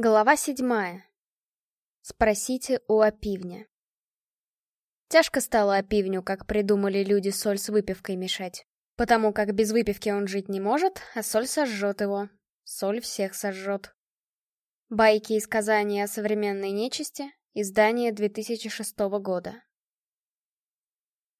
Глава седьмая. Спросите у опивня. Тяжко стало опивню, как придумали люди соль с выпивкой мешать. Потому как без выпивки он жить не может, а соль сожжет его. Соль всех сожжет. Байки и сказания о современной нечисти. Издание 2006 года.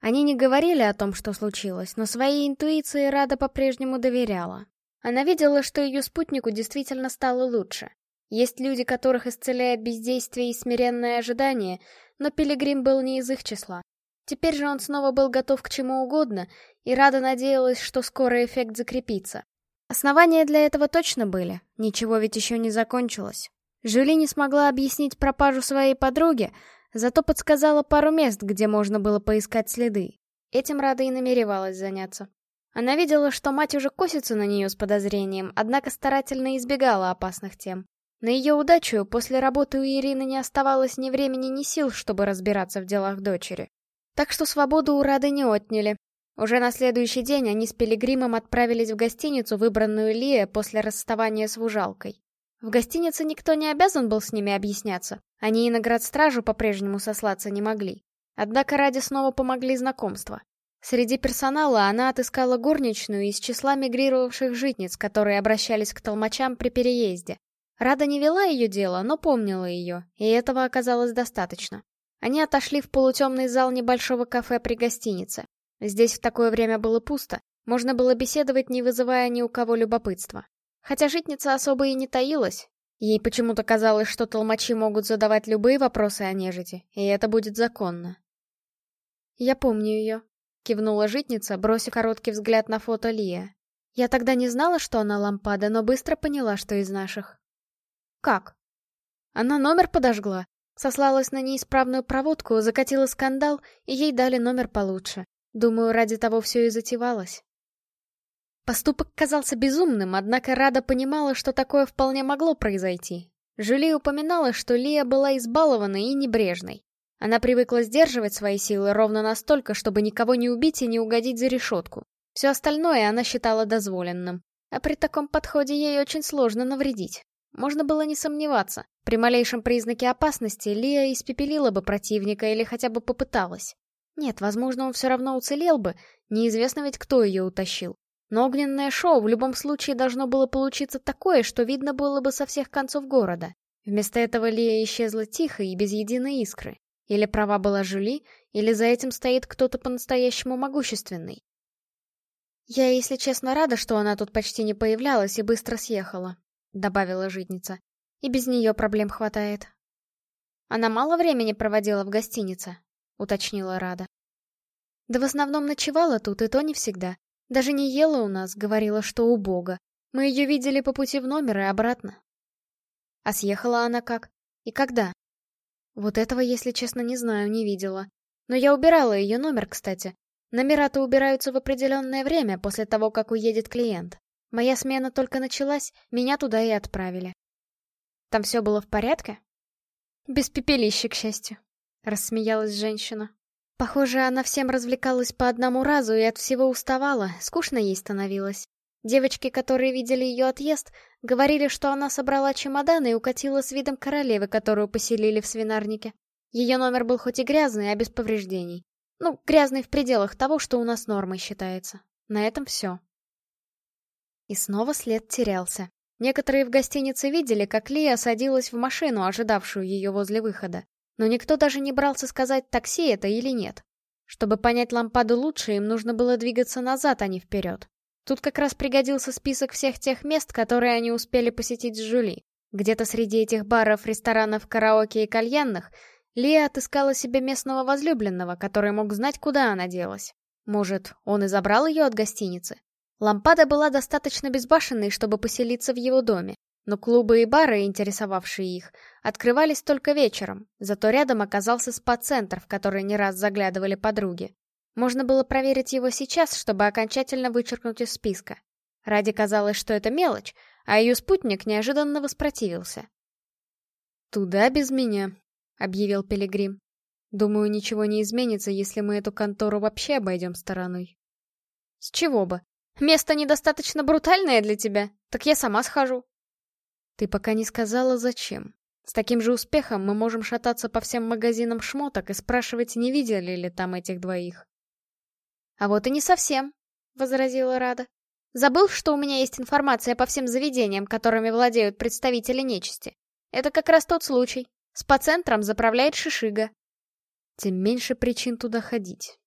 Они не говорили о том, что случилось, но своей интуиции Рада по-прежнему доверяла. Она видела, что ее спутнику действительно стало лучше. Есть люди, которых исцеляет бездействие и смиренное ожидание, но Пилигрим был не из их числа. Теперь же он снова был готов к чему угодно, и Рада надеялась, что скоро эффект закрепится. Основания для этого точно были, ничего ведь еще не закончилось. Жюли не смогла объяснить пропажу своей подруги, зато подсказала пару мест, где можно было поискать следы. Этим Рада и намеревалась заняться. Она видела, что мать уже косится на нее с подозрением, однако старательно избегала опасных тем. Ну на ее удачу, после работы у Ирины не оставалось ни времени, ни сил, чтобы разбираться в делах дочери. Так что свободу у Рады не отняли. Уже на следующий день они с Пилигримом отправились в гостиницу, выбранную Лия после расставания с Вужалкой. В гостинице никто не обязан был с ними объясняться. Они и на градстражу по-прежнему сослаться не могли. Однако ради снова помогли знакомства. Среди персонала она отыскала горничную из числа мигрировавших житниц, которые обращались к толмачам при переезде. Рада не вела ее дело, но помнила ее, и этого оказалось достаточно. Они отошли в полутемный зал небольшого кафе при гостинице. Здесь в такое время было пусто, можно было беседовать, не вызывая ни у кого любопытства. Хотя житница особо и не таилась. Ей почему-то казалось, что толмачи могут задавать любые вопросы о нежити, и это будет законно. «Я помню ее», — кивнула житница, бросив короткий взгляд на фото Лия. «Я тогда не знала, что она лампада, но быстро поняла, что из наших». Как? Она номер подожгла, сослалась на неисправную проводку, закатила скандал, и ей дали номер получше. Думаю, ради того все и затевалось. Поступок казался безумным, однако Рада понимала, что такое вполне могло произойти. Жюли упоминала, что Лия была избалованной и небрежной. Она привыкла сдерживать свои силы ровно настолько, чтобы никого не убить и не угодить за решетку. Все остальное она считала дозволенным. А при таком подходе ей очень сложно навредить. Можно было не сомневаться. При малейшем признаке опасности Лия испепелила бы противника или хотя бы попыталась. Нет, возможно, он все равно уцелел бы, неизвестно ведь, кто ее утащил. Но огненное шоу в любом случае должно было получиться такое, что видно было бы со всех концов города. Вместо этого Лия исчезла тихо и без единой искры. Или права была Жюли, или за этим стоит кто-то по-настоящему могущественный. Я, если честно, рада, что она тут почти не появлялась и быстро съехала. — добавила житница. «И без нее проблем хватает». «Она мало времени проводила в гостинице», — уточнила Рада. «Да в основном ночевала тут, и то не всегда. Даже не ела у нас, говорила, что убого. Мы ее видели по пути в номер и обратно». «А съехала она как? И когда?» «Вот этого, если честно, не знаю, не видела. Но я убирала ее номер, кстати. Номера-то убираются в определенное время, после того, как уедет клиент». Моя смена только началась, меня туда и отправили. Там все было в порядке? Без пепелища, к счастью. Рассмеялась женщина. Похоже, она всем развлекалась по одному разу и от всего уставала, скучно ей становилось. Девочки, которые видели ее отъезд, говорили, что она собрала чемоданы и укатила с видом королевы, которую поселили в свинарнике. Ее номер был хоть и грязный, а без повреждений. Ну, грязный в пределах того, что у нас нормой считается. На этом все и снова след терялся. Некоторые в гостинице видели, как Лия садилась в машину, ожидавшую ее возле выхода. Но никто даже не брался сказать, такси это или нет. Чтобы понять лампаду лучше, им нужно было двигаться назад, а не вперед. Тут как раз пригодился список всех тех мест, которые они успели посетить с Жюли. Где-то среди этих баров, ресторанов, караоке и кальянных Лия отыскала себе местного возлюбленного, который мог знать, куда она делась. Может, он и забрал ее от гостиницы? Лампада была достаточно безбашенной, чтобы поселиться в его доме, но клубы и бары, интересовавшие их, открывались только вечером, зато рядом оказался спа-центр, в который не раз заглядывали подруги. Можно было проверить его сейчас, чтобы окончательно вычеркнуть из списка. Ради казалось, что это мелочь, а ее спутник неожиданно воспротивился. «Туда без меня», — объявил Пилигрим. «Думаю, ничего не изменится, если мы эту контору вообще обойдем стороной». «С чего бы? Место недостаточно брутальное для тебя, так я сама схожу. Ты пока не сказала, зачем. С таким же успехом мы можем шататься по всем магазинам шмоток и спрашивать, не видели ли там этих двоих. А вот и не совсем, — возразила Рада. Забыл, что у меня есть информация по всем заведениям, которыми владеют представители нечисти. Это как раз тот случай. Спа-центром заправляет Шишига. Тем меньше причин туда ходить.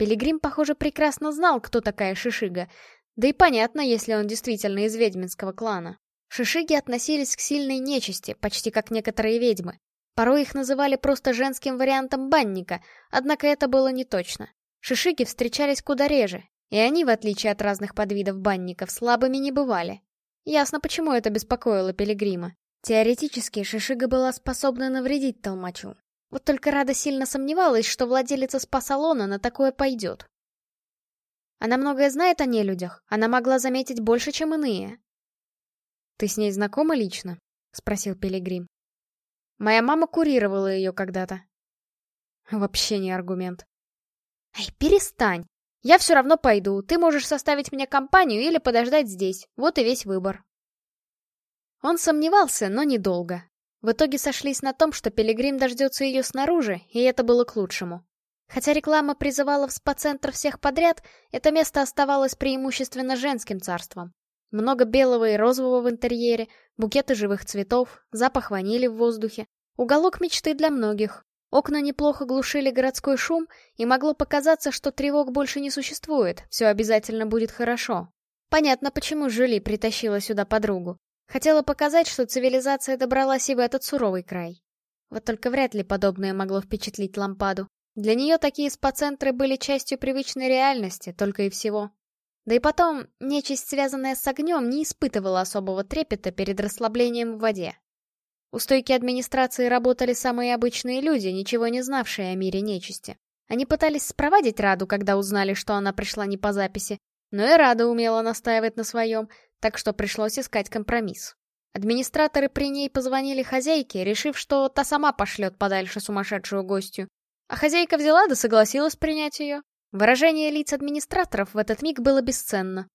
Пилигрим, похоже, прекрасно знал, кто такая Шишига. Да и понятно, если он действительно из ведьминского клана. Шишиги относились к сильной нечисти, почти как некоторые ведьмы. Порой их называли просто женским вариантом банника, однако это было не точно. Шишиги встречались куда реже, и они, в отличие от разных подвидов банников, слабыми не бывали. Ясно, почему это беспокоило Пилигрима. Теоретически, Шишига была способна навредить Толмачу, вот только Рада сильно сомневалась, что владелица спа-салона на такое пойдет. Она многое знает о нелюдях, она могла заметить больше, чем иные. «Ты с ней знакома лично?» — спросил Пилигрим. «Моя мама курировала ее когда-то». Вообще не аргумент. Эй, перестань! Я все равно пойду, ты можешь составить мне компанию или подождать здесь, вот и весь выбор». Он сомневался, но недолго. В итоге сошлись на том, что Пилигрим дождется ее снаружи, и это было к лучшему. Хотя реклама призывала в спа-центр всех подряд, это место оставалось преимущественно женским царством. Много белого и розового в интерьере, букеты живых цветов, запах ванили в воздухе. Уголок мечты для многих. Окна неплохо глушили городской шум, и могло показаться, что тревог больше не существует, все обязательно будет хорошо. Понятно, почему Жюли притащила сюда подругу. Хотела показать, что цивилизация добралась и в этот суровый край. Вот только вряд ли подобное могло впечатлить лампаду. Для нее такие спа-центры были частью привычной реальности, только и всего. Да и потом, нечисть, связанная с огнем, не испытывала особого трепета перед расслаблением в воде. У стойки администрации работали самые обычные люди, ничего не знавшие о мире нечисти. Они пытались спровадить Раду, когда узнали, что она пришла не по записи, но и Рада умела настаивать на своем, так что пришлось искать компромисс. Администраторы при ней позвонили хозяйке, решив, что та сама пошлет подальше сумасшедшую гостью. А хозяйка взяла да согласилась принять ее. Выражение лиц администраторов в этот миг было бесценно.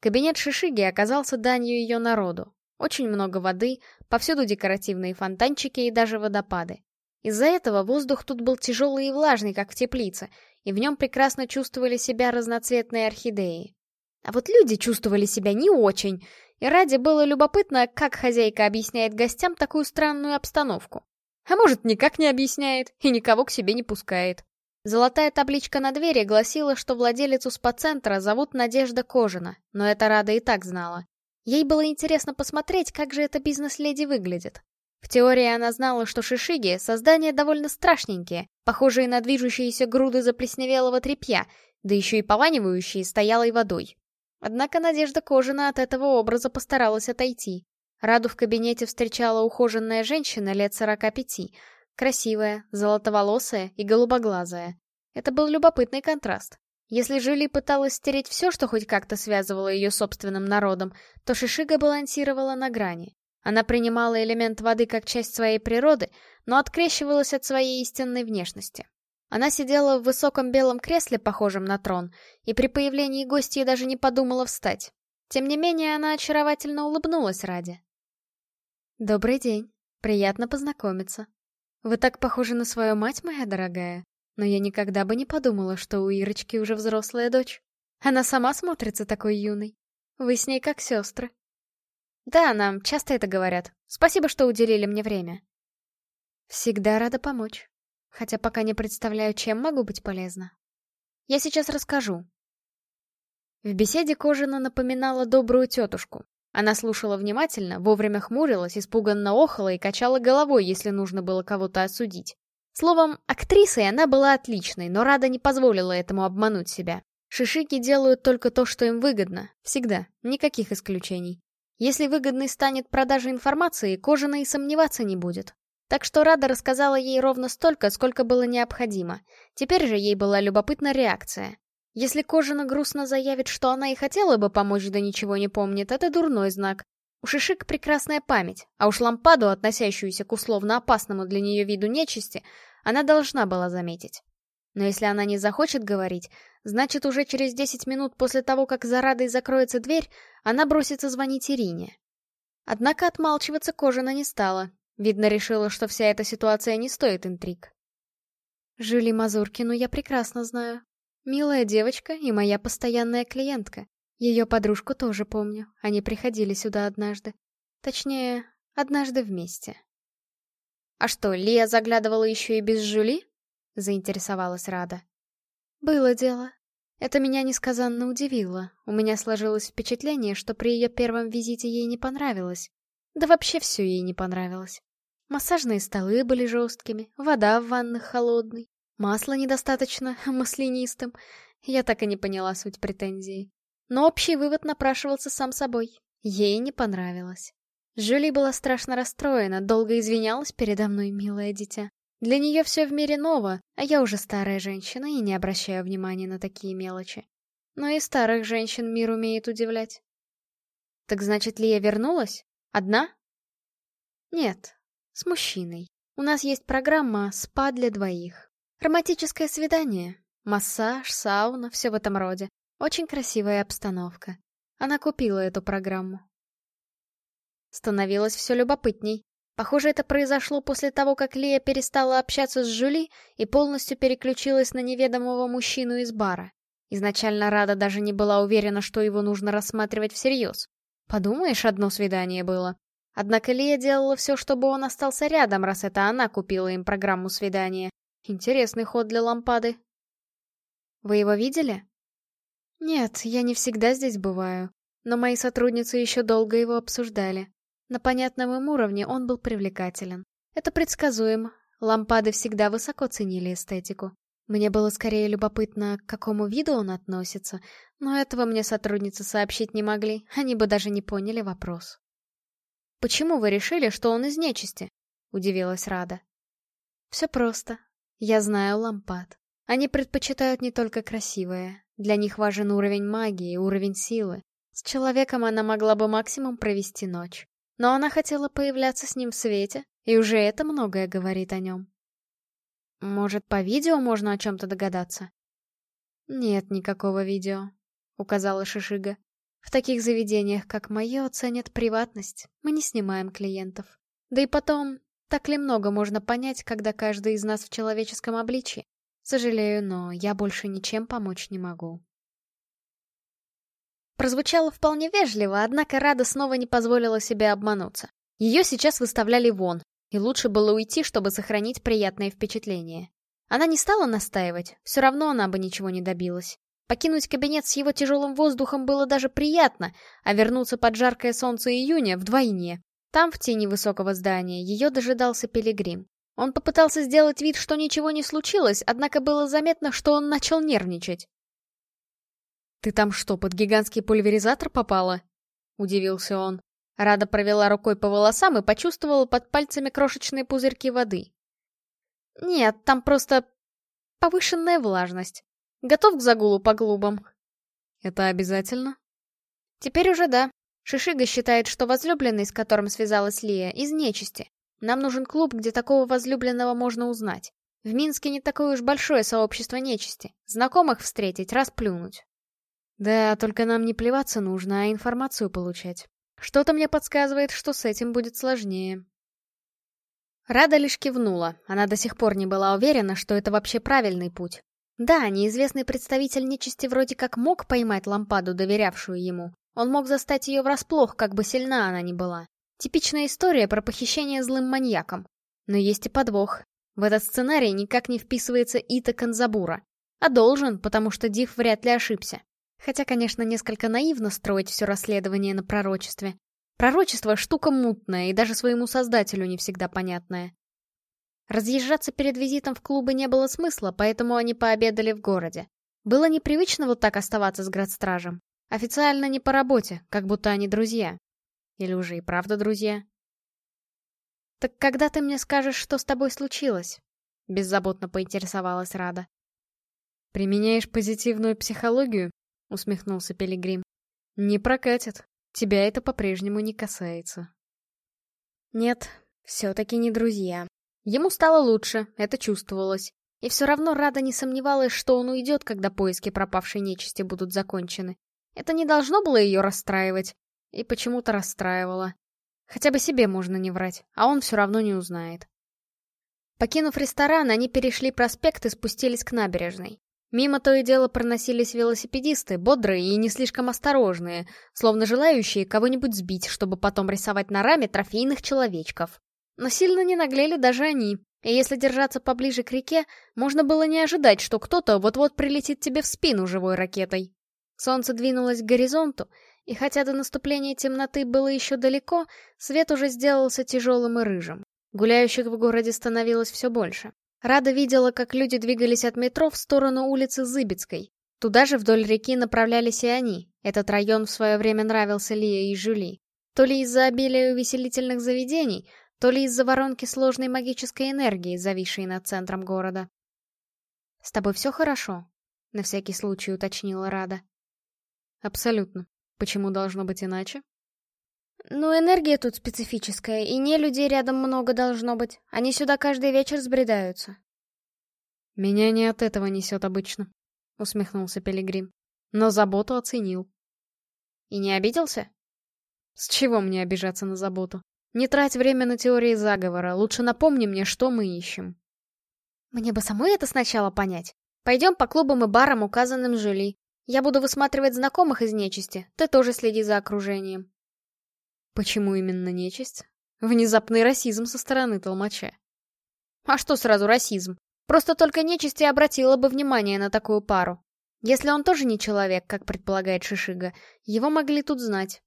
Кабинет Шишиги оказался данью ее народу. Очень много воды, повсюду декоративные фонтанчики и даже водопады. Из-за этого воздух тут был тяжелый и влажный, как в теплице, и в нем прекрасно чувствовали себя разноцветные орхидеи. А вот люди чувствовали себя не очень, и ради было любопытно, как хозяйка объясняет гостям такую странную обстановку. А может, никак не объясняет и никого к себе не пускает. Золотая табличка на двери гласила, что владелицу спа-центра зовут Надежда Кожина, но это Рада и так знала. Ей было интересно посмотреть, как же эта бизнес-леди выглядит. В теории она знала, что шишиги — создания довольно страшненькие, похожие на движущиеся груды заплесневелого тряпья, да еще и пованивающие стоялой водой. Однако Надежда Кожина от этого образа постаралась отойти. Раду в кабинете встречала ухоженная женщина лет 45, красивая, золотоволосая и голубоглазая. Это был любопытный контраст. Если Жюли пыталась стереть все, что хоть как-то связывало ее собственным народом, то Шишига балансировала на грани. Она принимала элемент воды как часть своей природы, но открещивалась от своей истинной внешности. Она сидела в высоком белом кресле, похожем на трон, и при появлении гостей даже не подумала встать. Тем не менее, она очаровательно улыбнулась ради. «Добрый день. Приятно познакомиться. Вы так похожи на свою мать, моя дорогая, но я никогда бы не подумала, что у Ирочки уже взрослая дочь. Она сама смотрится такой юной. Вы с ней как сестры». «Да, нам часто это говорят. Спасибо, что уделили мне время». «Всегда рада помочь» хотя пока не представляю, чем могу быть полезна. Я сейчас расскажу. В беседе Кожина напоминала добрую тетушку. Она слушала внимательно, вовремя хмурилась, испуганно охала и качала головой, если нужно было кого-то осудить. Словом, актрисой она была отличной, но Рада не позволила этому обмануть себя. Шишики делают только то, что им выгодно. Всегда. Никаких исключений. Если выгодной станет продажа информации, Кожина и сомневаться не будет. Так что Рада рассказала ей ровно столько, сколько было необходимо. Теперь же ей была любопытна реакция. Если Кожина грустно заявит, что она и хотела бы помочь, да ничего не помнит, это дурной знак. У Шишик прекрасная память, а уж лампаду, относящуюся к условно опасному для нее виду нечисти, она должна была заметить. Но если она не захочет говорить, значит уже через 10 минут после того, как за Радой закроется дверь, она бросится звонить Ирине. Однако отмалчиваться Кожина не стала, Видно, решила, что вся эта ситуация не стоит интриг. Жюли Мазуркину я прекрасно знаю. Милая девочка и моя постоянная клиентка. Ее подружку тоже помню. Они приходили сюда однажды. Точнее, однажды вместе. «А что, Лия заглядывала еще и без Жюли?» — заинтересовалась Рада. «Было дело. Это меня несказанно удивило. У меня сложилось впечатление, что при ее первом визите ей не понравилось. Да вообще все ей не понравилось. Массажные столы были жесткими, вода в ваннах холодной, масла недостаточно маслянистым. Я так и не поняла суть претензии. Но общий вывод напрашивался сам собой. Ей не понравилось. Жюли была страшно расстроена, долго извинялась передо мной, милое дитя. Для нее все в мире ново, а я уже старая женщина и не обращаю внимания на такие мелочи. Но и старых женщин мир умеет удивлять. Так значит ли я вернулась? Одна? Нет, с мужчиной. У нас есть программа «Спа для двоих». Романтическое свидание, массаж, сауна, все в этом роде. Очень красивая обстановка. Она купила эту программу. Становилось все любопытней. Похоже, это произошло после того, как Лия перестала общаться с Жюли и полностью переключилась на неведомого мужчину из бара. Изначально Рада даже не была уверена, что его нужно рассматривать всерьез. Подумаешь, одно свидание было. Однако Лия делала все, чтобы он остался рядом, раз это она купила им программу свидания. Интересный ход для лампады. Вы его видели? Нет, я не всегда здесь бываю. Но мои сотрудницы еще долго его обсуждали. На понятном им уровне он был привлекателен. Это предсказуемо. Лампады всегда высоко ценили эстетику. Мне было скорее любопытно, к какому виду он относится, но этого мне сотрудницы сообщить не могли, они бы даже не поняли вопрос. Почему вы решили, что он из нечисти? Удивилась Рада. Все просто. Я знаю лампад. Они предпочитают не только красивое. Для них важен уровень магии, уровень силы. С человеком она могла бы максимум провести ночь. Но она хотела появляться с ним в свете, и уже это многое говорит о нем. Может, по видео можно о чем-то догадаться? Нет никакого видео, указала Шишига. В таких заведениях, как мое, ценят приватность. Мы не снимаем клиентов. Да и потом, так ли много можно понять, когда каждый из нас в человеческом обличии? Сожалею, но я больше ничем помочь не могу. Прозвучало вполне вежливо, однако Рада снова не позволила себе обмануться. Ее сейчас выставляли вон, и лучше было уйти, чтобы сохранить приятное впечатление. Она не стала настаивать, все равно она бы ничего не добилась. Покинуть кабинет с его тяжелым воздухом было даже приятно, а вернуться под жаркое солнце июня вдвойне. Там, в тени высокого здания, ее дожидался Пилигрим. Он попытался сделать вид, что ничего не случилось, однако было заметно, что он начал нервничать. «Ты там что, под гигантский пульверизатор попала?» — удивился он. Рада провела рукой по волосам и почувствовала под пальцами крошечные пузырьки воды. «Нет, там просто повышенная влажность. Готов к загулу по клубам?» «Это обязательно?» «Теперь уже да. Шишига считает, что возлюбленный, с которым связалась Лия, из нечисти. Нам нужен клуб, где такого возлюбленного можно узнать. В Минске не такое уж большое сообщество нечисти. Знакомых встретить, расплюнуть». «Да, только нам не плеваться нужно, а информацию получать. Что-то мне подсказывает, что с этим будет сложнее». Рада лишь кивнула. Она до сих пор не была уверена, что это вообще правильный путь. Да, неизвестный представитель нечисти вроде как мог поймать лампаду, доверявшую ему. Он мог застать ее врасплох, как бы сильна она ни была. Типичная история про похищение злым маньяком. Но есть и подвох. В этот сценарий никак не вписывается Ита Канзабура. А должен, потому что Див вряд ли ошибся. Хотя, конечно, несколько наивно строить все расследование на пророчестве. Пророчество — штука мутная и даже своему создателю не всегда понятная. Разъезжаться перед визитом в клубы не было смысла, поэтому они пообедали в городе. Было непривычно вот так оставаться с градстражем. Официально не по работе, как будто они друзья. Или уже и правда друзья? «Так когда ты мне скажешь, что с тобой случилось?» — беззаботно поинтересовалась Рада. «Применяешь позитивную психологию?» — усмехнулся Пилигрим. «Не прокатит. Тебя это по-прежнему не касается». «Нет, все-таки не друзья», Ему стало лучше, это чувствовалось. И все равно Рада не сомневалась, что он уйдет, когда поиски пропавшей нечисти будут закончены. Это не должно было ее расстраивать. И почему-то расстраивало. Хотя бы себе можно не врать, а он все равно не узнает. Покинув ресторан, они перешли проспект и спустились к набережной. Мимо то и дело проносились велосипедисты, бодрые и не слишком осторожные, словно желающие кого-нибудь сбить, чтобы потом рисовать на раме трофейных человечков но сильно не наглели даже они. И если держаться поближе к реке, можно было не ожидать, что кто-то вот-вот прилетит тебе в спину живой ракетой. Солнце двинулось к горизонту, и хотя до наступления темноты было еще далеко, свет уже сделался тяжелым и рыжим. Гуляющих в городе становилось все больше. Рада видела, как люди двигались от метро в сторону улицы Зыбицкой. Туда же вдоль реки направлялись и они. Этот район в свое время нравился Лия и Жюли. То ли из-за обилия увеселительных заведений, то ли из-за воронки сложной магической энергии, зависшей над центром города. «С тобой все хорошо?» — на всякий случай уточнила Рада. «Абсолютно. Почему должно быть иначе?» «Ну, энергия тут специфическая, и не людей рядом много должно быть. Они сюда каждый вечер сбредаются». «Меня не от этого несет обычно», — усмехнулся Пилигрим. «Но заботу оценил». «И не обиделся?» «С чего мне обижаться на заботу? Не трать время на теории заговора, лучше напомни мне, что мы ищем. Мне бы самой это сначала понять. Пойдем по клубам и барам, указанным Жюли. Я буду высматривать знакомых из нечисти, ты тоже следи за окружением. Почему именно нечисть? Внезапный расизм со стороны толмача. А что сразу расизм? Просто только нечисть и обратила бы внимание на такую пару. Если он тоже не человек, как предполагает Шишига, его могли тут знать.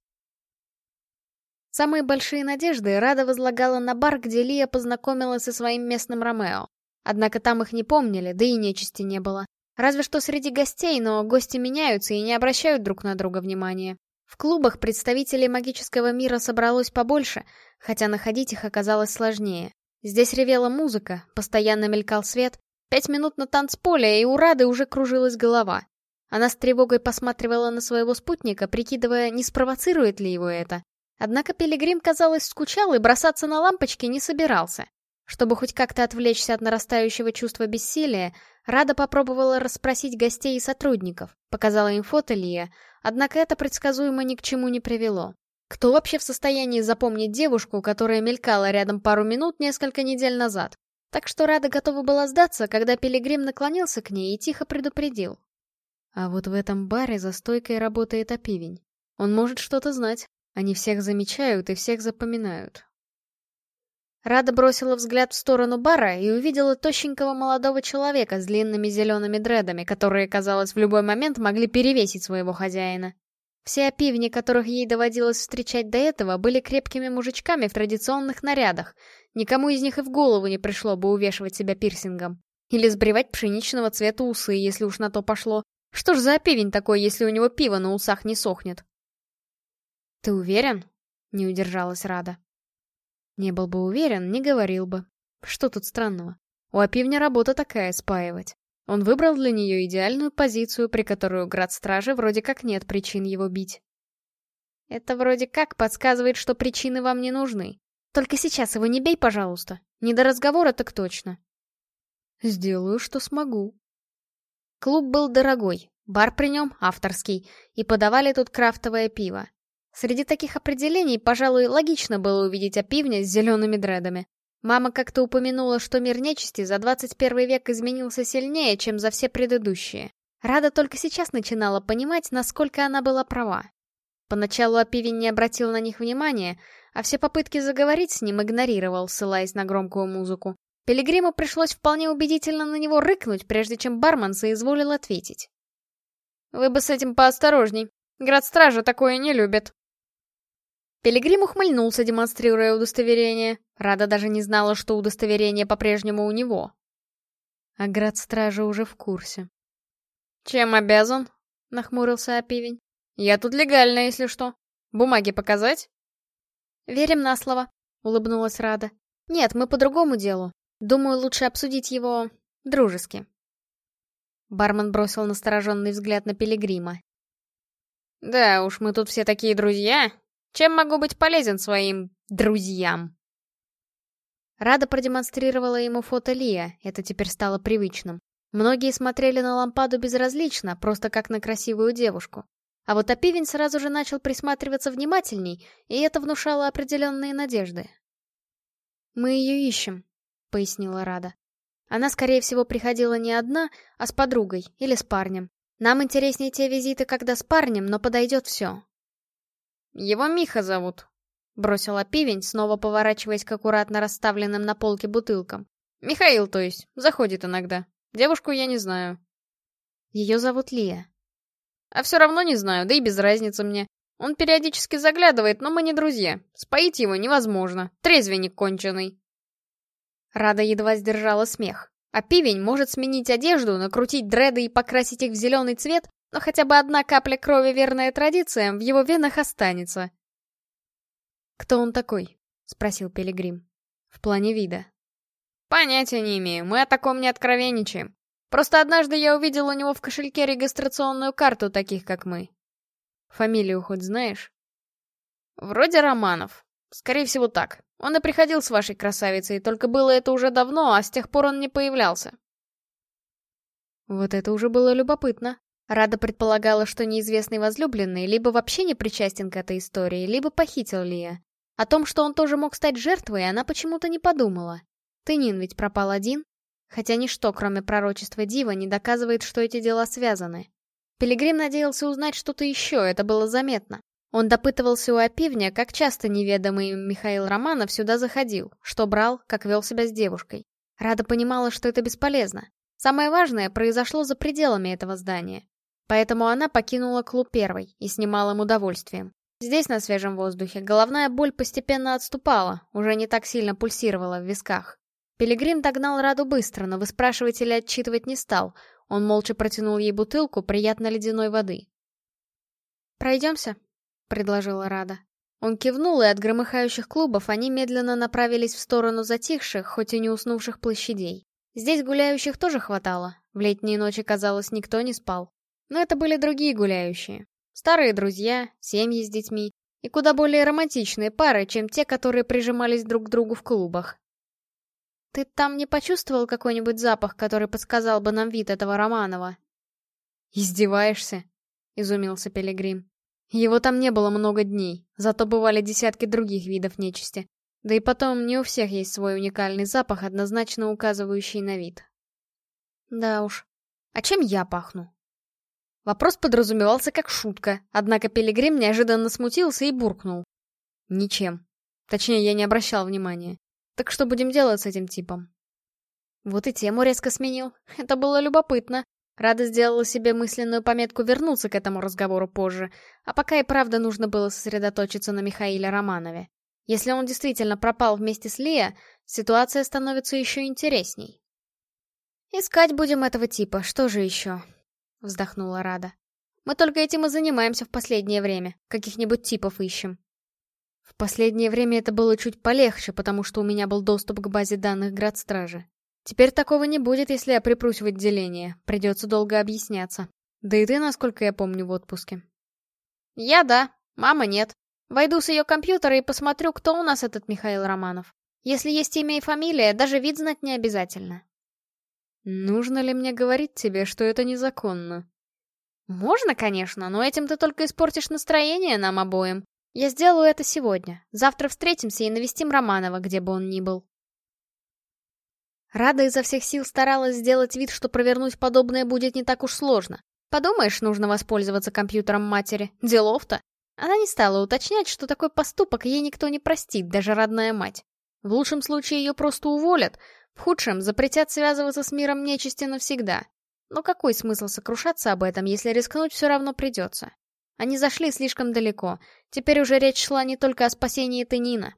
Самые большие надежды Рада возлагала на бар, где Лия познакомилась со своим местным Ромео. Однако там их не помнили, да и нечисти не было. Разве что среди гостей, но гости меняются и не обращают друг на друга внимания. В клубах представителей магического мира собралось побольше, хотя находить их оказалось сложнее. Здесь ревела музыка, постоянно мелькал свет, пять минут на танцполе, и у Рады уже кружилась голова. Она с тревогой посматривала на своего спутника, прикидывая, не спровоцирует ли его это. Однако Пилигрим, казалось, скучал и бросаться на лампочки не собирался. Чтобы хоть как-то отвлечься от нарастающего чувства бессилия, Рада попробовала расспросить гостей и сотрудников, показала им фото Лия, однако это предсказуемо ни к чему не привело. Кто вообще в состоянии запомнить девушку, которая мелькала рядом пару минут несколько недель назад? Так что Рада готова была сдаться, когда Пилигрим наклонился к ней и тихо предупредил. А вот в этом баре за стойкой работает опивень. Он может что-то знать, они всех замечают и всех запоминают. Рада бросила взгляд в сторону бара и увидела тощенького молодого человека с длинными зелеными дредами, которые, казалось, в любой момент могли перевесить своего хозяина. Все опивни, которых ей доводилось встречать до этого, были крепкими мужичками в традиционных нарядах. Никому из них и в голову не пришло бы увешивать себя пирсингом. Или сбривать пшеничного цвета усы, если уж на то пошло. Что ж за опивень такой, если у него пиво на усах не сохнет? «Ты уверен?» — не удержалась Рада. «Не был бы уверен, не говорил бы. Что тут странного? У Апивня работа такая — спаивать. Он выбрал для нее идеальную позицию, при которой у градстражи вроде как нет причин его бить». «Это вроде как подсказывает, что причины вам не нужны. Только сейчас его не бей, пожалуйста. Не до разговора так точно». «Сделаю, что смогу». Клуб был дорогой, бар при нем авторский, и подавали тут крафтовое пиво. Среди таких определений, пожалуй, логично было увидеть опивня с зелеными дредами. Мама как-то упомянула, что мир нечисти за 21 век изменился сильнее, чем за все предыдущие. Рада только сейчас начинала понимать, насколько она была права. Поначалу Апивень не обратил на них внимания, а все попытки заговорить с ним игнорировал, ссылаясь на громкую музыку. Пилигриму пришлось вполне убедительно на него рыкнуть, прежде чем бармен соизволил ответить. «Вы бы с этим поосторожней. Град-стража такое не любит», Пилигрим ухмыльнулся, демонстрируя удостоверение. Рада даже не знала, что удостоверение по-прежнему у него. А град стража уже в курсе. «Чем обязан?» — нахмурился Опивень. «Я тут легально, если что. Бумаги показать?» «Верим на слово», — улыбнулась Рада. «Нет, мы по другому делу. Думаю, лучше обсудить его... дружески». Бармен бросил настороженный взгляд на Пилигрима. «Да уж, мы тут все такие друзья!» Чем могу быть полезен своим друзьям?» Рада продемонстрировала ему фото Лия, это теперь стало привычным. Многие смотрели на лампаду безразлично, просто как на красивую девушку. А вот Апивень сразу же начал присматриваться внимательней, и это внушало определенные надежды. «Мы ее ищем», — пояснила Рада. «Она, скорее всего, приходила не одна, а с подругой или с парнем. Нам интереснее те визиты, когда с парнем, но подойдет все. Его Миха зовут», — бросила пивень, снова поворачиваясь к аккуратно расставленным на полке бутылкам. «Михаил, то есть, заходит иногда. Девушку я не знаю». «Ее зовут Лия». «А все равно не знаю, да и без разницы мне. Он периодически заглядывает, но мы не друзья. Споить его невозможно. Трезвенник конченый». Рада едва сдержала смех. А пивень может сменить одежду, накрутить дреды и покрасить их в зеленый цвет, но хотя бы одна капля крови, верная традициям, в его венах останется. «Кто он такой?» — спросил Пилигрим. «В плане вида». «Понятия не имею, мы о таком не откровенничаем. Просто однажды я увидел у него в кошельке регистрационную карту таких, как мы». «Фамилию хоть знаешь?» «Вроде Романов. Скорее всего так. Он и приходил с вашей красавицей, только было это уже давно, а с тех пор он не появлялся». Вот это уже было любопытно. Рада предполагала, что неизвестный возлюбленный либо вообще не причастен к этой истории, либо похитил Лия. О том, что он тоже мог стать жертвой, она почему-то не подумала. Тынин ведь пропал один. Хотя ничто, кроме пророчества Дива, не доказывает, что эти дела связаны. Пилигрим надеялся узнать что-то еще, это было заметно. Он допытывался у опивня, как часто неведомый Михаил Романов сюда заходил, что брал, как вел себя с девушкой. Рада понимала, что это бесполезно. Самое важное произошло за пределами этого здания. Поэтому она покинула клуб первой и с немалым удовольствием. Здесь, на свежем воздухе, головная боль постепенно отступала, уже не так сильно пульсировала в висках. Пилигрим догнал Раду быстро, но выспрашивать или отчитывать не стал. Он молча протянул ей бутылку приятно ледяной воды. «Пройдемся?» — предложила Рада. Он кивнул, и от громыхающих клубов они медленно направились в сторону затихших, хоть и не уснувших площадей. Здесь гуляющих тоже хватало. В летние ночи, казалось, никто не спал. Но это были другие гуляющие. Старые друзья, семьи с детьми и куда более романтичные пары, чем те, которые прижимались друг к другу в клубах. «Ты там не почувствовал какой-нибудь запах, который подсказал бы нам вид этого Романова?» «Издеваешься?» — изумился Пилигрим. «Его там не было много дней, зато бывали десятки других видов нечисти. Да и потом, не у всех есть свой уникальный запах, однозначно указывающий на вид». «Да уж. А чем я пахну?» Вопрос подразумевался как шутка, однако Пилигрим неожиданно смутился и буркнул. «Ничем. Точнее, я не обращал внимания. Так что будем делать с этим типом?» Вот и тему резко сменил. Это было любопытно. Рада сделала себе мысленную пометку вернуться к этому разговору позже, а пока и правда нужно было сосредоточиться на Михаиле Романове. Если он действительно пропал вместе с Лия, ситуация становится еще интересней. «Искать будем этого типа, что же еще?» — вздохнула Рада. «Мы только этим и занимаемся в последнее время. Каких-нибудь типов ищем». В последнее время это было чуть полегче, потому что у меня был доступ к базе данных Градстражи. Теперь такого не будет, если я припрусь в отделение. Придется долго объясняться. Да и ты, насколько я помню, в отпуске. Я да, мама нет. Войду с ее компьютера и посмотрю, кто у нас этот Михаил Романов. Если есть имя и фамилия, даже вид знать не обязательно. Нужно ли мне говорить тебе, что это незаконно? Можно, конечно, но этим ты только испортишь настроение нам обоим. Я сделаю это сегодня. Завтра встретимся и навестим Романова, где бы он ни был. Рада изо всех сил старалась сделать вид, что провернуть подобное будет не так уж сложно. Подумаешь, нужно воспользоваться компьютером матери. Делов-то. Она не стала уточнять, что такой поступок ей никто не простит, даже родная мать. В лучшем случае ее просто уволят, в худшем запретят связываться с миром нечисти навсегда. Но какой смысл сокрушаться об этом, если рискнуть все равно придется? Они зашли слишком далеко. Теперь уже речь шла не только о спасении Тенина.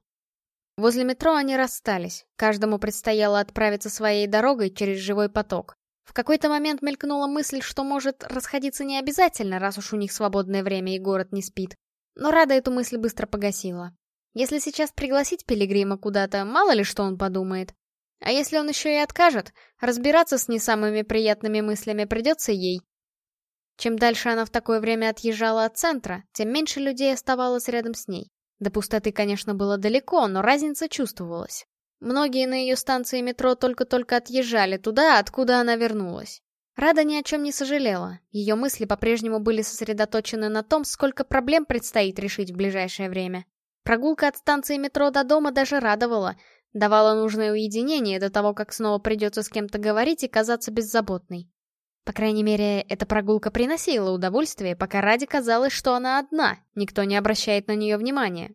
Возле метро они расстались. Каждому предстояло отправиться своей дорогой через живой поток. В какой-то момент мелькнула мысль, что может расходиться не обязательно, раз уж у них свободное время и город не спит. Но Рада эту мысль быстро погасила. Если сейчас пригласить Пилигрима куда-то, мало ли что он подумает. А если он еще и откажет, разбираться с не самыми приятными мыслями придется ей. Чем дальше она в такое время отъезжала от центра, тем меньше людей оставалось рядом с ней. До пустоты, конечно, было далеко, но разница чувствовалась. Многие на ее станции метро только-только отъезжали туда, откуда она вернулась. Рада ни о чем не сожалела. Ее мысли по-прежнему были сосредоточены на том, сколько проблем предстоит решить в ближайшее время. Прогулка от станции метро до дома даже радовала, давала нужное уединение до того, как снова придется с кем-то говорить и казаться беззаботной. По крайней мере, эта прогулка приносила удовольствие, пока Ради казалось, что она одна, никто не обращает на нее внимания.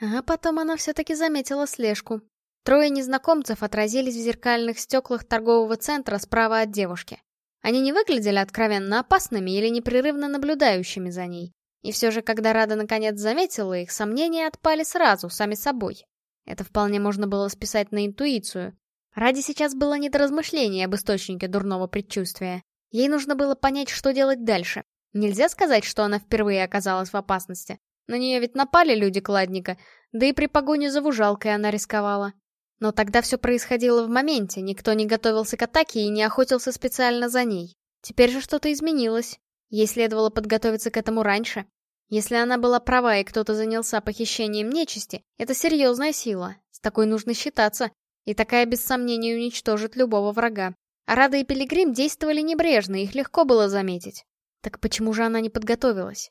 А потом она все-таки заметила слежку. Трое незнакомцев отразились в зеркальных стеклах торгового центра справа от девушки. Они не выглядели откровенно опасными или непрерывно наблюдающими за ней. И все же, когда Рада наконец заметила их, сомнения отпали сразу, сами собой. Это вполне можно было списать на интуицию. Ради сейчас было не до размышлений об источнике дурного предчувствия. Ей нужно было понять, что делать дальше. Нельзя сказать, что она впервые оказалась в опасности. На нее ведь напали люди кладника, да и при погоне за вужалкой она рисковала. Но тогда все происходило в моменте, никто не готовился к атаке и не охотился специально за ней. Теперь же что-то изменилось. Ей следовало подготовиться к этому раньше, если она была права и кто-то занялся похищением нечисти, это серьезная сила. С такой нужно считаться. И такая без сомнения уничтожит любого врага. Арада и Пилигрим действовали небрежно, их легко было заметить. Так почему же она не подготовилась?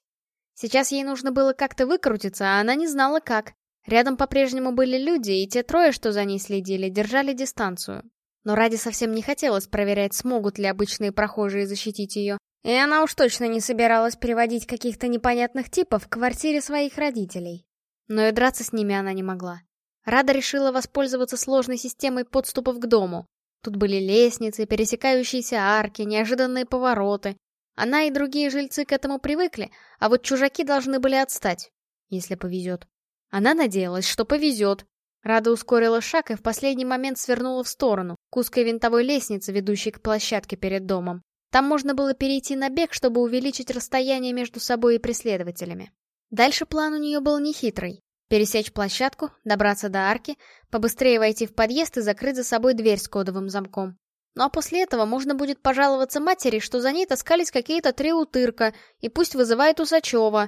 Сейчас ей нужно было как-то выкрутиться, а она не знала как. Рядом по-прежнему были люди, и те трое, что за ней следили, держали дистанцию. Но Ради совсем не хотелось проверять, смогут ли обычные прохожие защитить ее. И она уж точно не собиралась приводить каких-то непонятных типов в квартире своих родителей. Но и драться с ними она не могла. Рада решила воспользоваться сложной системой подступов к дому. Тут были лестницы, пересекающиеся арки, неожиданные повороты. Она и другие жильцы к этому привыкли, а вот чужаки должны были отстать, если повезет. Она надеялась, что повезет. Рада ускорила шаг и в последний момент свернула в сторону, к узкой винтовой лестнице, ведущей к площадке перед домом. Там можно было перейти на бег, чтобы увеличить расстояние между собой и преследователями. Дальше план у нее был нехитрый. Пересечь площадку, добраться до арки, побыстрее войти в подъезд и закрыть за собой дверь с кодовым замком. Ну а после этого можно будет пожаловаться матери, что за ней таскались какие-то три утырка, и пусть вызывает Усачева.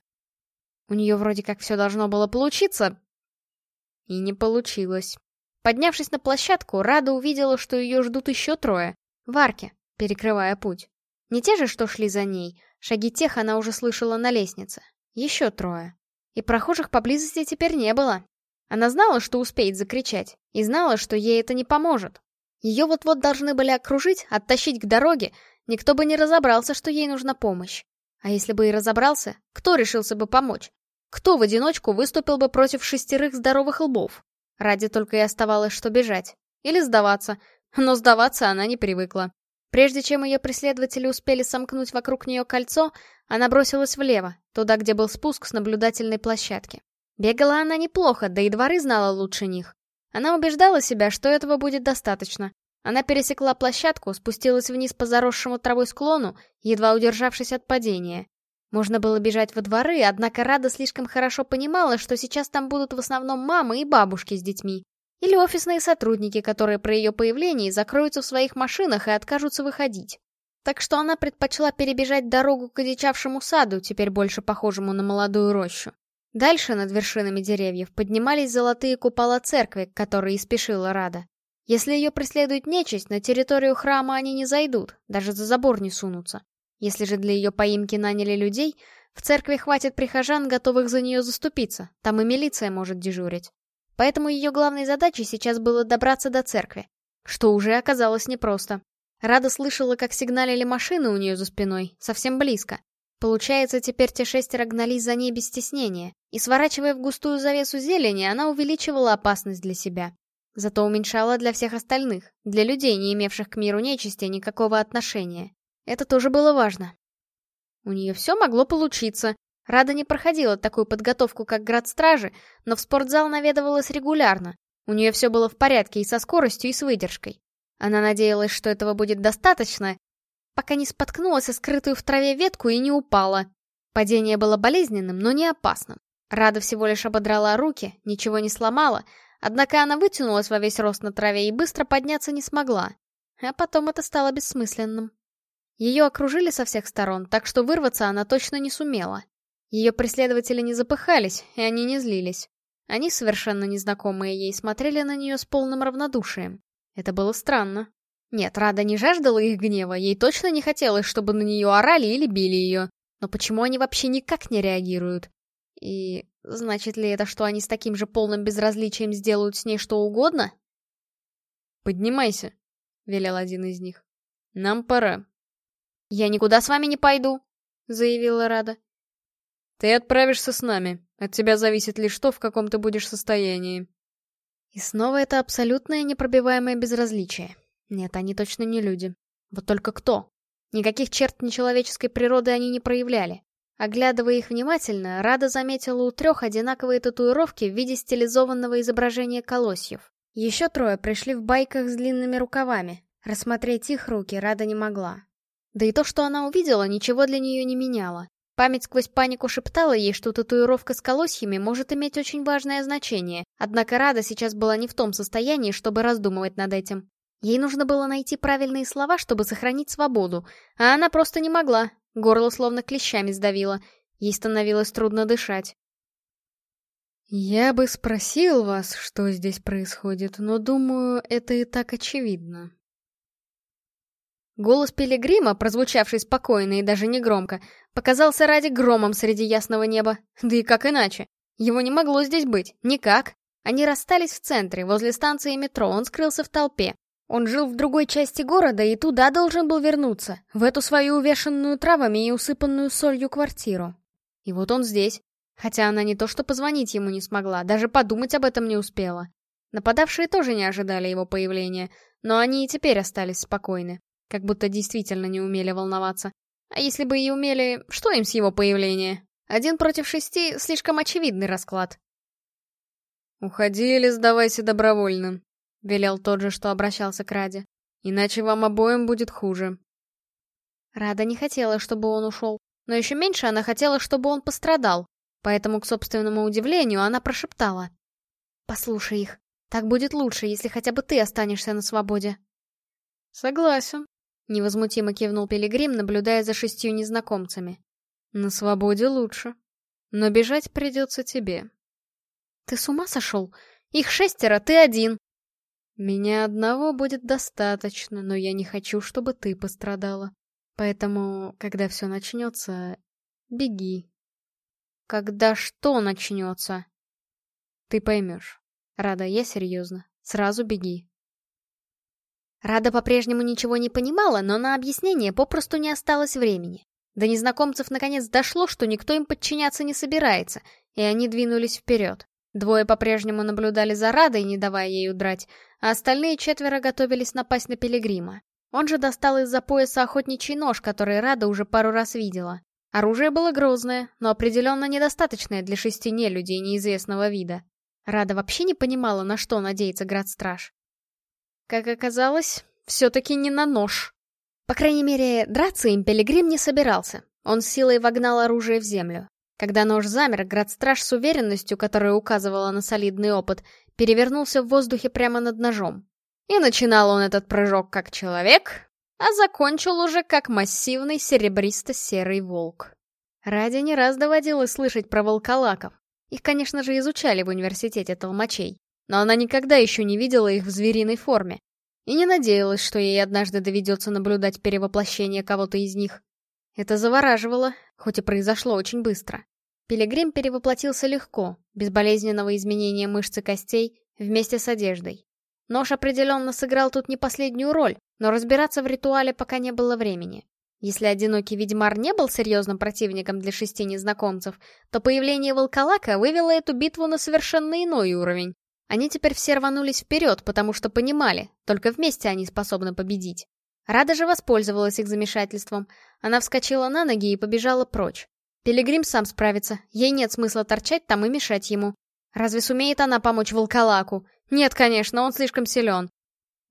У нее вроде как все должно было получиться. И не получилось. Поднявшись на площадку, Рада увидела, что ее ждут еще трое. В арке, перекрывая путь. Не те же, что шли за ней. Шаги тех она уже слышала на лестнице. Еще трое. И прохожих поблизости теперь не было. Она знала, что успеет закричать, и знала, что ей это не поможет. Ее вот-вот должны были окружить, оттащить к дороге, никто бы не разобрался, что ей нужна помощь. А если бы и разобрался, кто решился бы помочь? Кто в одиночку выступил бы против шестерых здоровых лбов? Ради только и оставалось, что бежать. Или сдаваться. Но сдаваться она не привыкла. Прежде чем ее преследователи успели сомкнуть вокруг нее кольцо, она бросилась влево, туда, где был спуск с наблюдательной площадки. Бегала она неплохо, да и дворы знала лучше них. Она убеждала себя, что этого будет достаточно. Она пересекла площадку, спустилась вниз по заросшему травой склону, едва удержавшись от падения. Можно было бежать во дворы, однако Рада слишком хорошо понимала, что сейчас там будут в основном мамы и бабушки с детьми. Или офисные сотрудники, которые при ее появлении закроются в своих машинах и откажутся выходить. Так что она предпочла перебежать дорогу к одичавшему саду, теперь больше похожему на молодую рощу. Дальше над вершинами деревьев поднимались золотые купола церкви, к которой и спешила Рада. Если ее преследует нечисть, на территорию храма они не зайдут, даже за забор не сунутся. Если же для ее поимки наняли людей, в церкви хватит прихожан, готовых за нее заступиться, там и милиция может дежурить. Поэтому ее главной задачей сейчас было добраться до церкви, что уже оказалось непросто. Рада слышала, как сигналили машины у нее за спиной, совсем близко. Получается, теперь те шестеро гнались за ней без стеснения, и сворачивая в густую завесу зелени, она увеличивала опасность для себя. Зато уменьшала для всех остальных, для людей, не имевших к миру нечисти никакого отношения. Это тоже было важно. У нее все могло получиться, Рада не проходила такую подготовку, как град стражи, но в спортзал наведывалась регулярно. У нее все было в порядке и со скоростью, и с выдержкой. Она надеялась, что этого будет достаточно, пока не споткнулась о скрытую в траве ветку и не упала. Падение было болезненным, но не опасным. Рада всего лишь ободрала руки, ничего не сломала, однако она вытянулась во весь рост на траве и быстро подняться не смогла. А потом это стало бессмысленным. Ее окружили со всех сторон, так что вырваться она точно не сумела. Ее преследователи не запыхались, и они не злились. Они, совершенно незнакомые ей, смотрели на нее с полным равнодушием. Это было странно. Нет, Рада не жаждала их гнева, ей точно не хотелось, чтобы на нее орали или били ее. Но почему они вообще никак не реагируют? И значит ли это, что они с таким же полным безразличием сделают с ней что угодно? «Поднимайся», — велел один из них. «Нам пора». «Я никуда с вами не пойду», — заявила Рада. Ты отправишься с нами. От тебя зависит лишь то, в каком ты будешь состоянии. И снова это абсолютное непробиваемое безразличие. Нет, они точно не люди. Вот только кто? Никаких черт нечеловеческой природы они не проявляли. Оглядывая их внимательно, Рада заметила у трех одинаковые татуировки в виде стилизованного изображения колосьев. Еще трое пришли в байках с длинными рукавами. Рассмотреть их руки Рада не могла. Да и то, что она увидела, ничего для нее не меняло. Память сквозь панику шептала ей, что татуировка с колосьями может иметь очень важное значение, однако Рада сейчас была не в том состоянии, чтобы раздумывать над этим. Ей нужно было найти правильные слова, чтобы сохранить свободу, а она просто не могла, горло словно клещами сдавило, ей становилось трудно дышать. «Я бы спросил вас, что здесь происходит, но, думаю, это и так очевидно», Голос Пилигрима, прозвучавший спокойно и даже негромко, Показался ради громом среди ясного неба. Да и как иначе? Его не могло здесь быть. Никак. Они расстались в центре, возле станции метро. Он скрылся в толпе. Он жил в другой части города и туда должен был вернуться, в эту свою увешанную травами и усыпанную солью квартиру. И вот он здесь. Хотя она не то что позвонить ему не смогла, даже подумать об этом не успела. Нападавшие тоже не ожидали его появления, но они и теперь остались спокойны, как будто действительно не умели волноваться. А если бы и умели, что им с его появления? Один против шести — слишком очевидный расклад. «Уходи или сдавайся добровольно», — велел тот же, что обращался к Раде. «Иначе вам обоим будет хуже». Рада не хотела, чтобы он ушел, но еще меньше она хотела, чтобы он пострадал, поэтому, к собственному удивлению, она прошептала. «Послушай их. Так будет лучше, если хотя бы ты останешься на свободе». «Согласен», Невозмутимо кивнул Пилигрим, наблюдая за шестью незнакомцами. «На свободе лучше. Но бежать придется тебе». «Ты с ума сошел? Их шестеро, ты один!» «Меня одного будет достаточно, но я не хочу, чтобы ты пострадала. Поэтому, когда все начнется, беги». «Когда что начнется?» «Ты поймешь. Рада, я серьезно. Сразу беги». Рада по-прежнему ничего не понимала, но на объяснение попросту не осталось времени. До незнакомцев наконец дошло, что никто им подчиняться не собирается, и они двинулись вперед. Двое по-прежнему наблюдали за Радой, не давая ей удрать, а остальные четверо готовились напасть на Пилигрима. Он же достал из-за пояса охотничий нож, который Рада уже пару раз видела. Оружие было грозное, но определенно недостаточное для шести нелюдей неизвестного вида. Рада вообще не понимала, на что надеется градстраж. Как оказалось, все-таки не на нож. По крайней мере, драться им Пилигрим не собирался. Он силой вогнал оружие в землю. Когда нож замер, градстраж с уверенностью, которая указывала на солидный опыт, перевернулся в воздухе прямо над ножом. И начинал он этот прыжок как человек, а закончил уже как массивный серебристо-серый волк. Ради не раз доводилось слышать про волколаков. Их, конечно же, изучали в университете толмачей. Но она никогда еще не видела их в звериной форме. И не надеялась, что ей однажды доведется наблюдать перевоплощение кого-то из них. Это завораживало, хоть и произошло очень быстро. Пилигрим перевоплотился легко, без болезненного изменения мышц и костей, вместе с одеждой. Нож определенно сыграл тут не последнюю роль, но разбираться в ритуале пока не было времени. Если одинокий ведьмар не был серьезным противником для шести незнакомцев, то появление волколака вывело эту битву на совершенно иной уровень, они теперь все рванулись вперед, потому что понимали, только вместе они способны победить. Рада же воспользовалась их замешательством. Она вскочила на ноги и побежала прочь. Пилигрим сам справится, ей нет смысла торчать там и мешать ему. Разве сумеет она помочь волколаку? Нет, конечно, он слишком силен.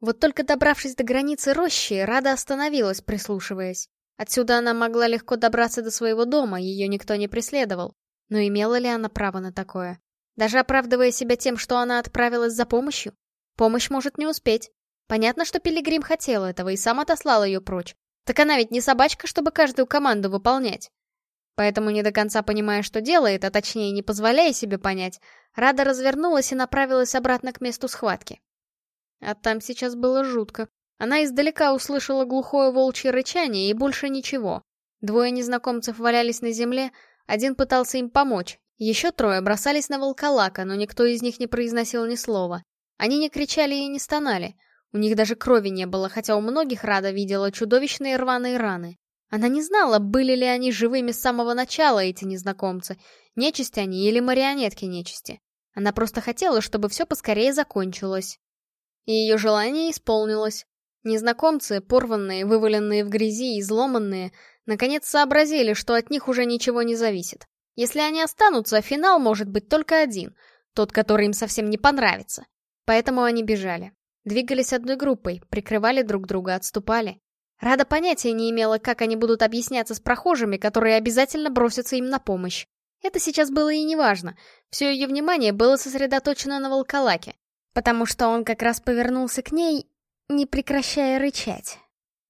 Вот только добравшись до границы рощи, Рада остановилась, прислушиваясь. Отсюда она могла легко добраться до своего дома, ее никто не преследовал. Но имела ли она право на такое? даже оправдывая себя тем, что она отправилась за помощью. Помощь может не успеть. Понятно, что Пилигрим хотел этого и сам отослал ее прочь. Так она ведь не собачка, чтобы каждую команду выполнять. Поэтому, не до конца понимая, что делает, а точнее не позволяя себе понять, Рада развернулась и направилась обратно к месту схватки. А там сейчас было жутко. Она издалека услышала глухое волчье рычание и больше ничего. Двое незнакомцев валялись на земле, один пытался им помочь, еще трое бросались на волколака, но никто из них не произносил ни слова. Они не кричали и не стонали. У них даже крови не было, хотя у многих Рада видела чудовищные рваные раны. Она не знала, были ли они живыми с самого начала, эти незнакомцы, нечисть они или марионетки нечисти. Она просто хотела, чтобы все поскорее закончилось. И ее желание исполнилось. Незнакомцы, порванные, вываленные в грязи, и изломанные, наконец сообразили, что от них уже ничего не зависит. Если они останутся, финал может быть только один, тот, который им совсем не понравится. Поэтому они бежали. Двигались одной группой, прикрывали друг друга, отступали. Рада понятия не имела, как они будут объясняться с прохожими, которые обязательно бросятся им на помощь. Это сейчас было и неважно. Все ее внимание было сосредоточено на волколаке, потому что он как раз повернулся к ней, не прекращая рычать.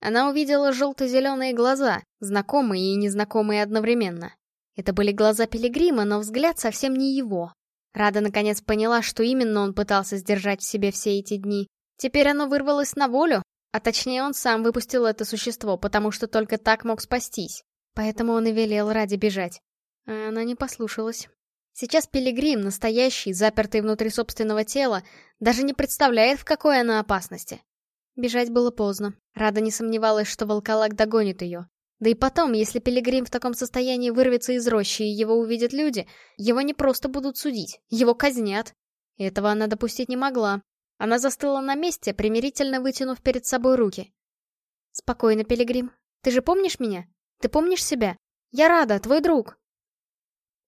Она увидела желто-зеленые глаза, знакомые и незнакомые одновременно. Это были глаза Пилигрима, но взгляд совсем не его. Рада наконец поняла, что именно он пытался сдержать в себе все эти дни. Теперь оно вырвалось на волю, а точнее он сам выпустил это существо, потому что только так мог спастись. Поэтому он и велел Раде бежать. А она не послушалась. Сейчас Пилигрим, настоящий, запертый внутри собственного тела, даже не представляет, в какой она опасности. Бежать было поздно. Рада не сомневалась, что волколак догонит ее. Да и потом, если Пилигрим в таком состоянии вырвется из рощи и его увидят люди, его не просто будут судить, его казнят. Этого она допустить не могла. Она застыла на месте, примирительно вытянув перед собой руки. «Спокойно, Пилигрим. Ты же помнишь меня? Ты помнишь себя? Я рада, твой друг!»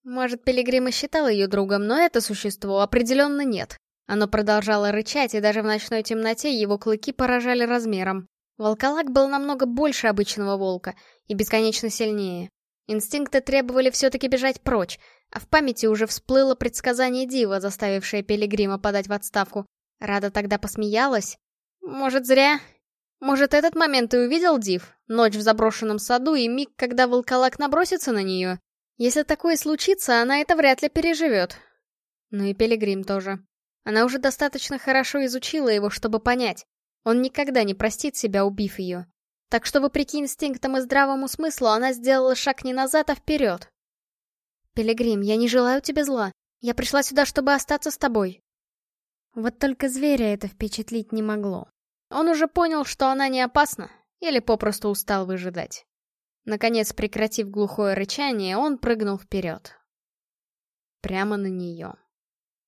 Может, Пилигрим и считал ее другом, но это существо определенно нет. Оно продолжало рычать, и даже в ночной темноте его клыки поражали размером. Волколак был намного больше обычного волка и бесконечно сильнее. Инстинкты требовали все-таки бежать прочь, а в памяти уже всплыло предсказание Дива, заставившее Пилигрима подать в отставку. Рада тогда посмеялась. Может, зря. Может, этот момент и увидел Див? Ночь в заброшенном саду и миг, когда волколак набросится на нее? Если такое случится, она это вряд ли переживет. Ну и Пилигрим тоже. Она уже достаточно хорошо изучила его, чтобы понять. Он никогда не простит себя, убив ее. Так что, вопреки инстинктам и здравому смыслу, она сделала шаг не назад, а вперед. «Пилигрим, я не желаю тебе зла. Я пришла сюда, чтобы остаться с тобой». Вот только зверя это впечатлить не могло. Он уже понял, что она не опасна, или попросту устал выжидать. Наконец, прекратив глухое рычание, он прыгнул вперед. Прямо на нее.